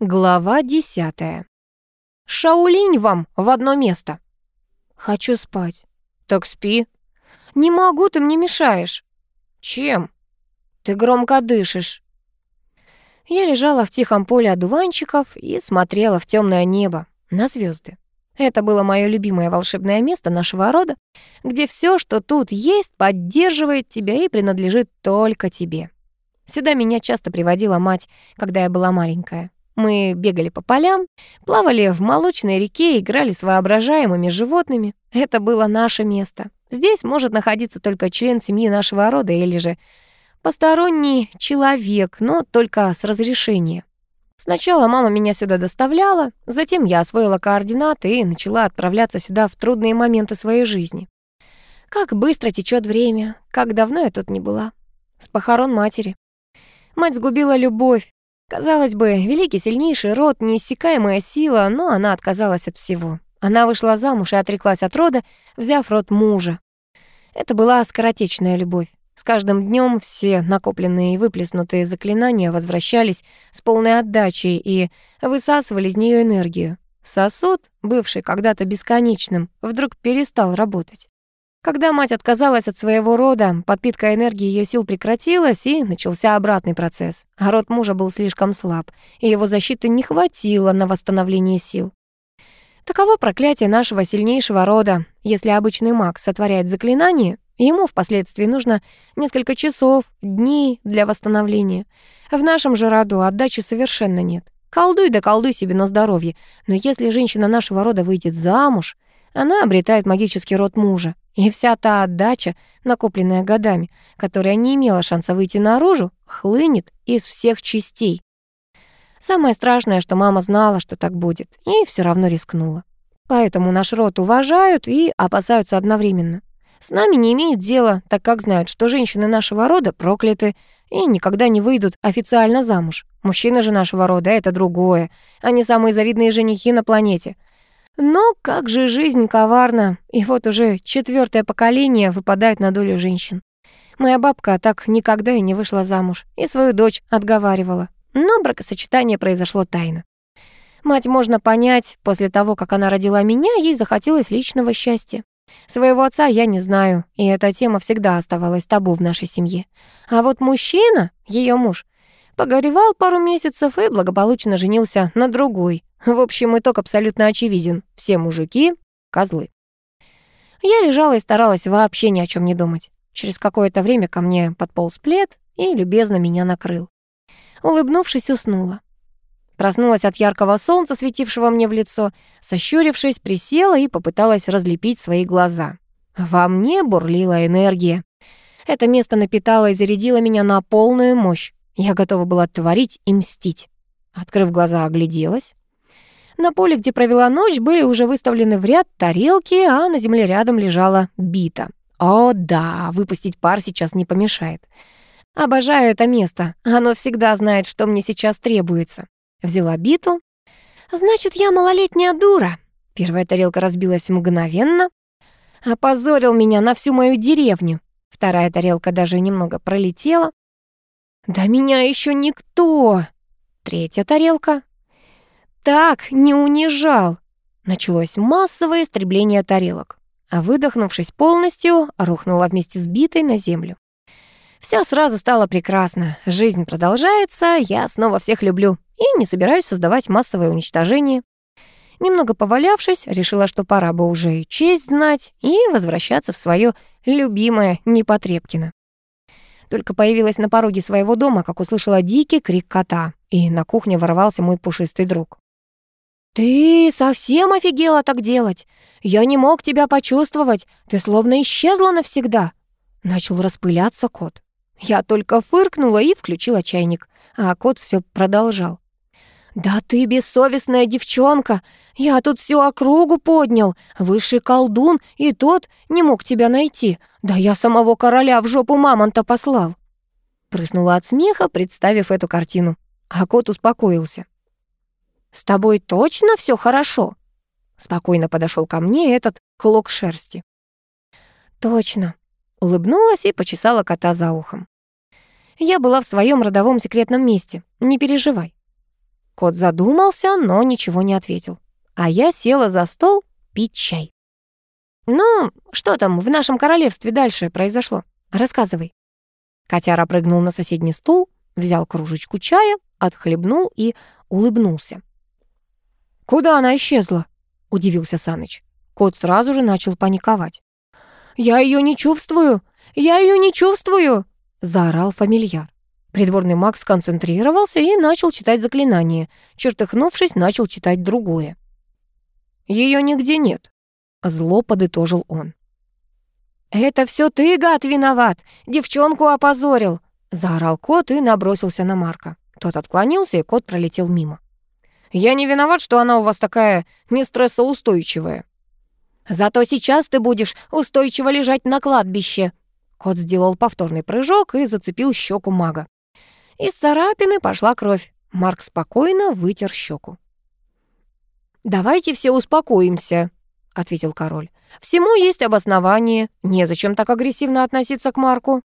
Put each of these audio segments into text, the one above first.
Глава десятая. «Шаулинь вам в одно место». «Хочу спать». «Так спи». «Не могу, ты мне мешаешь». «Чем?» «Ты громко дышишь». Я лежала в тихом поле одуванчиков и смотрела в темное небо, на звезды. Это было мое любимое волшебное место нашего рода, где все, что тут есть, поддерживает тебя и принадлежит только тебе. Сюда меня часто приводила мать, когда я была маленькая. Мы бегали по полям, плавали в молочной реке, играли с воображаемыми животными. Это было наше место. Здесь может находиться только член семьи нашего рода или же посторонний человек, но только с разрешения. Сначала мама меня сюда доставляла, затем я освоила координаты и начала отправляться сюда в трудные моменты своей жизни. Как быстро течет время, как давно я тут не была. С похорон матери. Мать сгубила любовь, Казалось бы, великий сильнейший род, неиссякаемая сила, но она отказалась от всего. Она вышла замуж и отреклась от рода, взяв род мужа. Это была скоротечная любовь. С каждым днем все накопленные и выплеснутые заклинания возвращались с полной отдачей и высасывали из нее энергию. Сосуд, бывший когда-то бесконечным, вдруг перестал работать. Когда мать отказалась от своего рода, подпитка энергии ее сил прекратилась, и начался обратный процесс. А род мужа был слишком слаб, и его защиты не хватило на восстановление сил. Таково проклятие нашего сильнейшего рода. Если обычный маг сотворяет заклинание, ему впоследствии нужно несколько часов, дней для восстановления. В нашем же роду отдачи совершенно нет. Колдуй да колдуй себе на здоровье, но если женщина нашего рода выйдет замуж, она обретает магический род мужа, и вся та отдача, накопленная годами, которая не имела шанса выйти наружу, хлынет из всех частей. Самое страшное, что мама знала, что так будет, и все равно рискнула. Поэтому наш род уважают и опасаются одновременно. С нами не имеют дела, так как знают, что женщины нашего рода прокляты и никогда не выйдут официально замуж. Мужчины же нашего рода — это другое. Они самые завидные женихи на планете — но как же жизнь коварна, и вот уже четвертое поколение выпадает на долю женщин. Моя бабка так никогда и не вышла замуж, и свою дочь отговаривала. Но бракосочетание произошло тайно. Мать можно понять, после того, как она родила меня, ей захотелось личного счастья. Своего отца я не знаю, и эта тема всегда оставалась табу в нашей семье. А вот мужчина, ее муж, погоревал пару месяцев и благополучно женился на другой, в общем, итог абсолютно очевиден. Все мужики — козлы. Я лежала и старалась вообще ни о чем не думать. Через какое-то время ко мне подполз плед и любезно меня накрыл. Улыбнувшись, уснула. Проснулась от яркого солнца, светившего мне в лицо, сощурившись, присела и попыталась разлепить свои глаза. Во мне бурлила энергия. Это место напитало и зарядило меня на полную мощь. Я готова была творить и мстить. Открыв глаза, огляделась. На поле, где провела ночь, были уже выставлены в ряд тарелки, а на земле рядом лежала бита. О да, выпустить пар сейчас не помешает. Обожаю это место. Оно всегда знает, что мне сейчас требуется. Взяла биту. Значит, я малолетняя дура. Первая тарелка разбилась мгновенно. Опозорил меня на всю мою деревню. Вторая тарелка даже немного пролетела. Да меня еще никто. Третья тарелка так не унижал!» Началось массовое истребление тарелок, а выдохнувшись полностью, рухнула вместе с битой на землю. Все сразу стало прекрасно. Жизнь продолжается, я снова всех люблю и не собираюсь создавать массовое уничтожение. Немного повалявшись, решила, что пора бы уже и честь знать и возвращаться в свое любимое Непотребкино. Только появилась на пороге своего дома, как услышала дикий крик кота, и на кухне ворвался мой пушистый друг. «Ты совсем офигела так делать? Я не мог тебя почувствовать, ты словно исчезла навсегда!» Начал распыляться кот. Я только фыркнула и включила чайник, а кот все продолжал. «Да ты бессовестная девчонка! Я тут всю округу поднял, высший колдун, и тот не мог тебя найти. Да я самого короля в жопу мамонта послал!» Прыснула от смеха, представив эту картину, а кот успокоился. «С тобой точно все хорошо?» Спокойно подошел ко мне этот клок шерсти. «Точно», — улыбнулась и почесала кота за ухом. «Я была в своем родовом секретном месте, не переживай». Кот задумался, но ничего не ответил. А я села за стол пить чай. «Ну, что там в нашем королевстве дальше произошло? Рассказывай». Котяра прыгнул на соседний стул, взял кружечку чая, отхлебнул и улыбнулся. «Куда она исчезла?» — удивился Саныч. Кот сразу же начал паниковать. «Я ее не чувствую! Я ее не чувствую!» — заорал фамильяр. Придворный маг сконцентрировался и начал читать заклинание. Чертыхнувшись, начал читать другое. Ее нигде нет», — зло подытожил он. «Это все ты, гад, виноват! Девчонку опозорил!» — заорал кот и набросился на Марка. Тот отклонился, и кот пролетел мимо. «Я не виноват, что она у вас такая нестрессоустойчивая». «Зато сейчас ты будешь устойчиво лежать на кладбище». Кот сделал повторный прыжок и зацепил щеку мага. Из царапины пошла кровь. Марк спокойно вытер щеку. «Давайте все успокоимся», — ответил король. «Всему есть обоснование. Незачем так агрессивно относиться к Марку».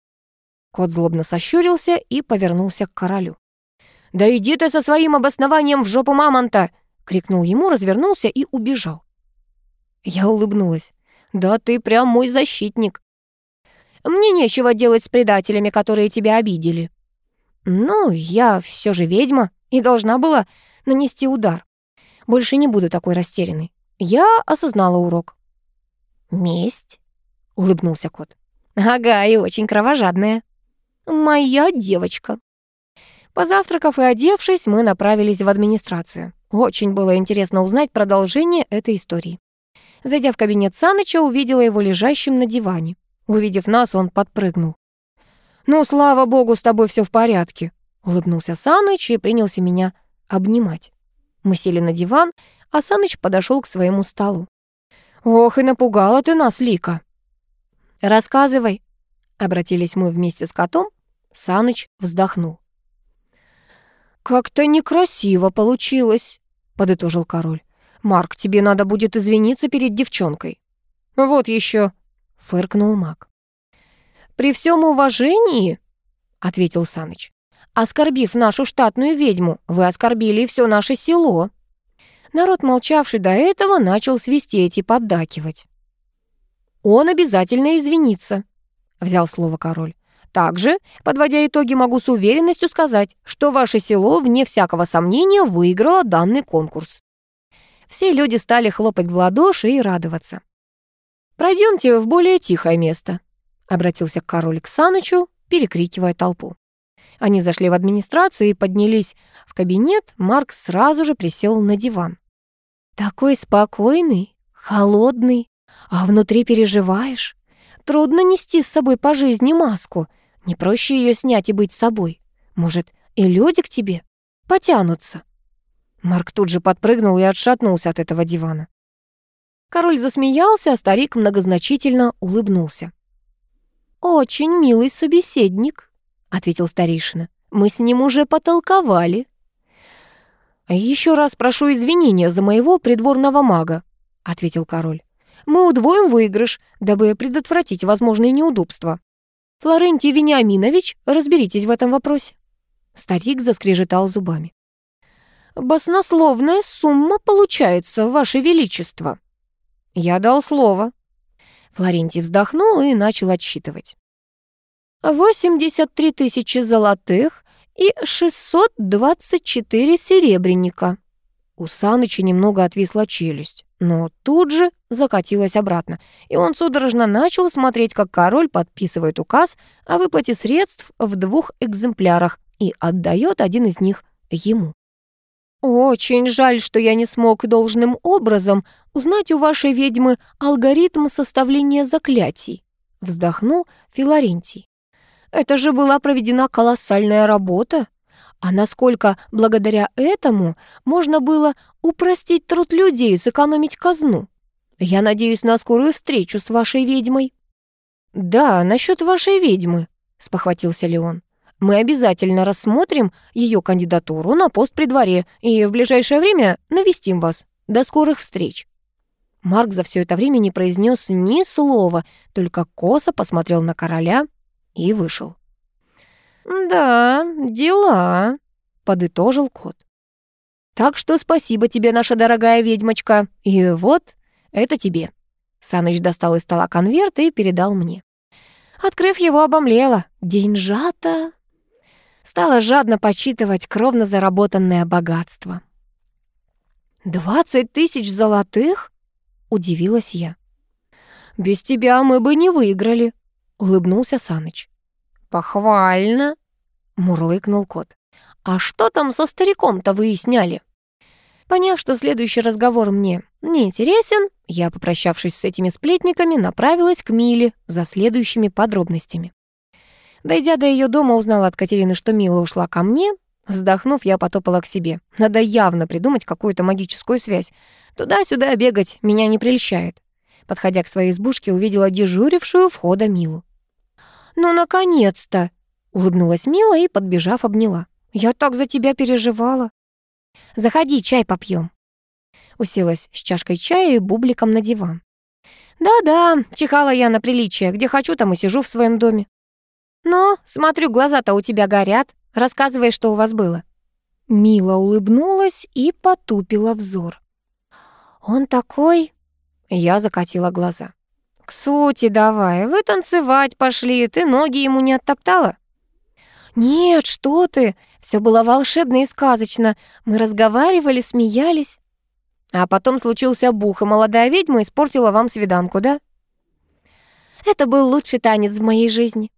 Кот злобно сощурился и повернулся к королю. «Да иди ты со своим обоснованием в жопу мамонта!» — крикнул ему, развернулся и убежал. Я улыбнулась. «Да ты прям мой защитник». «Мне нечего делать с предателями, которые тебя обидели». «Ну, я все же ведьма и должна была нанести удар. Больше не буду такой растерянной. Я осознала урок». «Месть?» — улыбнулся кот. «Ага, и очень кровожадная». «Моя девочка». Позавтракав и одевшись, мы направились в администрацию. Очень было интересно узнать продолжение этой истории. Зайдя в кабинет Саныча, увидела его лежащим на диване. Увидев нас, он подпрыгнул. «Ну, слава богу, с тобой все в порядке», — улыбнулся Саныч и принялся меня обнимать. Мы сели на диван, а Саныч подошел к своему столу. «Ох, и напугала ты нас, Лика!» «Рассказывай», — обратились мы вместе с котом. Саныч вздохнул. «Как-то некрасиво получилось», — подытожил король. «Марк, тебе надо будет извиниться перед девчонкой». «Вот еще», — фыркнул маг. «При всем уважении», — ответил Саныч, «оскорбив нашу штатную ведьму, вы оскорбили все наше село». Народ, молчавший до этого, начал свистеть и поддакивать. «Он обязательно извинится», — взял слово король. «Также, подводя итоги, могу с уверенностью сказать, что ваше село, вне всякого сомнения, выиграло данный конкурс». Все люди стали хлопать в ладоши и радоваться. «Пройдемте в более тихое место», — обратился король к Санычу, перекрикивая толпу. Они зашли в администрацию и поднялись в кабинет. Марк сразу же присел на диван. Такой спокойный, холодный, а внутри переживаешь. Трудно нести с собой по жизни маску. Не проще ее снять и быть собой. Может, и люди к тебе потянутся. Марк тут же подпрыгнул и отшатнулся от этого дивана. Король засмеялся, а старик многозначительно улыбнулся. «Очень милый собеседник», — ответил старейшина. «Мы с ним уже потолковали». «Еще раз прошу извинения за моего придворного мага», — ответил король. «Мы удвоим выигрыш, дабы предотвратить возможные неудобства. Флорентий Вениаминович, разберитесь в этом вопросе». Старик заскрежетал зубами. «Баснословная сумма получается, Ваше Величество». «Я дал слово». Флорентий вздохнул и начал отсчитывать. «Восемьдесят три тысячи золотых, и 624 серебряника. У Саныча немного отвисла челюсть, но тут же закатилась обратно, и он судорожно начал смотреть, как король подписывает указ о выплате средств в двух экземплярах и отдает один из них ему. «Очень жаль, что я не смог должным образом узнать у вашей ведьмы алгоритм составления заклятий», вздохнул Филарентий. Это же была проведена колоссальная работа. А насколько благодаря этому можно было упростить труд людей и сэкономить казну? Я надеюсь на скорую встречу с вашей ведьмой». «Да, насчет вашей ведьмы», — спохватился Леон. «Мы обязательно рассмотрим ее кандидатуру на пост при дворе и в ближайшее время навестим вас. До скорых встреч». Марк за все это время не произнес ни слова, только косо посмотрел на короля и вышел. «Да, дела», — подытожил кот. Так что спасибо тебе, наша дорогая ведьмочка. И вот, это тебе». Саныч достал из стола конверт и передал мне. Открыв его, обомлела. Деньжата. Стала жадно почитывать кровно заработанное богатство. «Двадцать тысяч золотых?» — удивилась я. «Без тебя мы бы не выиграли», — улыбнулся Саныч. «Похвально», — мурлыкнул кот. «А что там со стариком-то выясняли?» Поняв, что следующий разговор мне не интересен, я, попрощавшись с этими сплетниками, направилась к Миле за следующими подробностями. Дойдя до ее дома, узнала от Катерины, что Мила ушла ко мне. Вздохнув, я потопала к себе. Надо явно придумать какую-то магическую связь. Туда-сюда бегать меня не прельщает. Подходя к своей избушке, увидела дежурившую входа Милу. «Ну, наконец-то!» — улыбнулась Мила и, подбежав, обняла. «Я так за тебя переживала». «Заходи, чай попьем. Уселась с чашкой чая и бубликом на диван. «Да-да, чихала я на приличие. Где хочу, там и сижу в своем доме. Но, смотрю, глаза-то у тебя горят. Рассказывай, что у вас было». Мила улыбнулась и потупила взор. «Он такой...» Я закатила глаза. «К сути давай, вы танцевать пошли, ты ноги ему не оттоптала?» «Нет, что ты, все было волшебно и сказочно. Мы разговаривали, смеялись». «А потом случился бух, и молодая ведьма испортила вам свиданку, да?» «Это был лучший танец в моей жизни».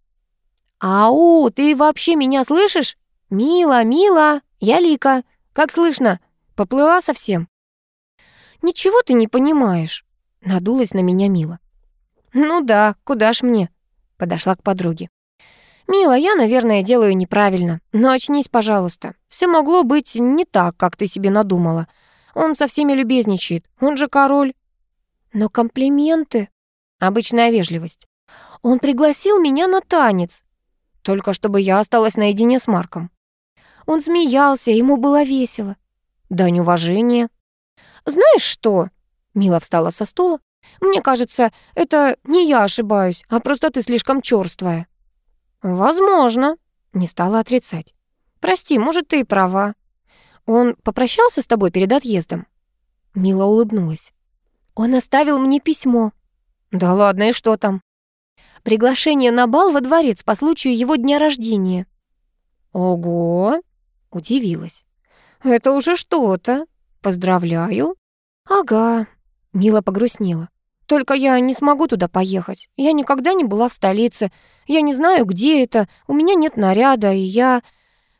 «Ау, ты вообще меня слышишь? Мила, Мила, я Лика. Как слышно? Поплыла совсем?» «Ничего ты не понимаешь», — надулась на меня Мила. «Ну да, куда ж мне?» — подошла к подруге. «Мила, я, наверное, делаю неправильно, но очнись, пожалуйста. Все могло быть не так, как ты себе надумала. Он со всеми любезничает, он же король». «Но комплименты...» «Обычная вежливость. Он пригласил меня на танец, только чтобы я осталась наедине с Марком. Он смеялся, ему было весело. Дань уважения. «Знаешь что?» Мила встала со стула. «Мне кажется, это не я ошибаюсь, а просто ты слишком чёрствая». «Возможно», — не стала отрицать. «Прости, может, ты и права. Он попрощался с тобой перед отъездом?» Мила улыбнулась. «Он оставил мне письмо». «Да ладно, и что там?» «Приглашение на бал во дворец по случаю его дня рождения». «Ого!» — удивилась. «Это уже что-то. Поздравляю». «Ага», — Мила погрустнела. Только я не смогу туда поехать. Я никогда не была в столице. Я не знаю, где это. У меня нет наряда, и я...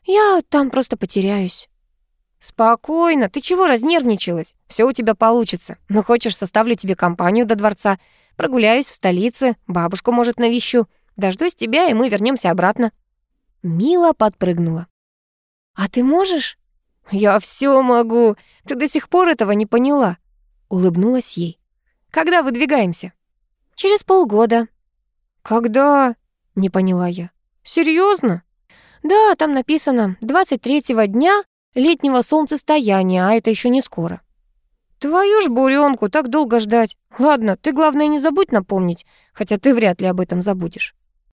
Я там просто потеряюсь». «Спокойно, ты чего разнервничалась? Все у тебя получится. Ну, хочешь, составлю тебе компанию до дворца. Прогуляюсь в столице, бабушку, может, навещу. Дождусь тебя, и мы вернемся обратно». Мила подпрыгнула. «А ты можешь?» «Я все могу. Ты до сих пор этого не поняла», — улыбнулась ей. Когда выдвигаемся?» «Через полгода». «Когда?» — не поняла я. Серьезно? «Да, там написано 23-го дня летнего солнцестояния, а это еще не скоро». «Твою ж буренку, так долго ждать. Ладно, ты, главное, не забудь напомнить, хотя ты вряд ли об этом забудешь».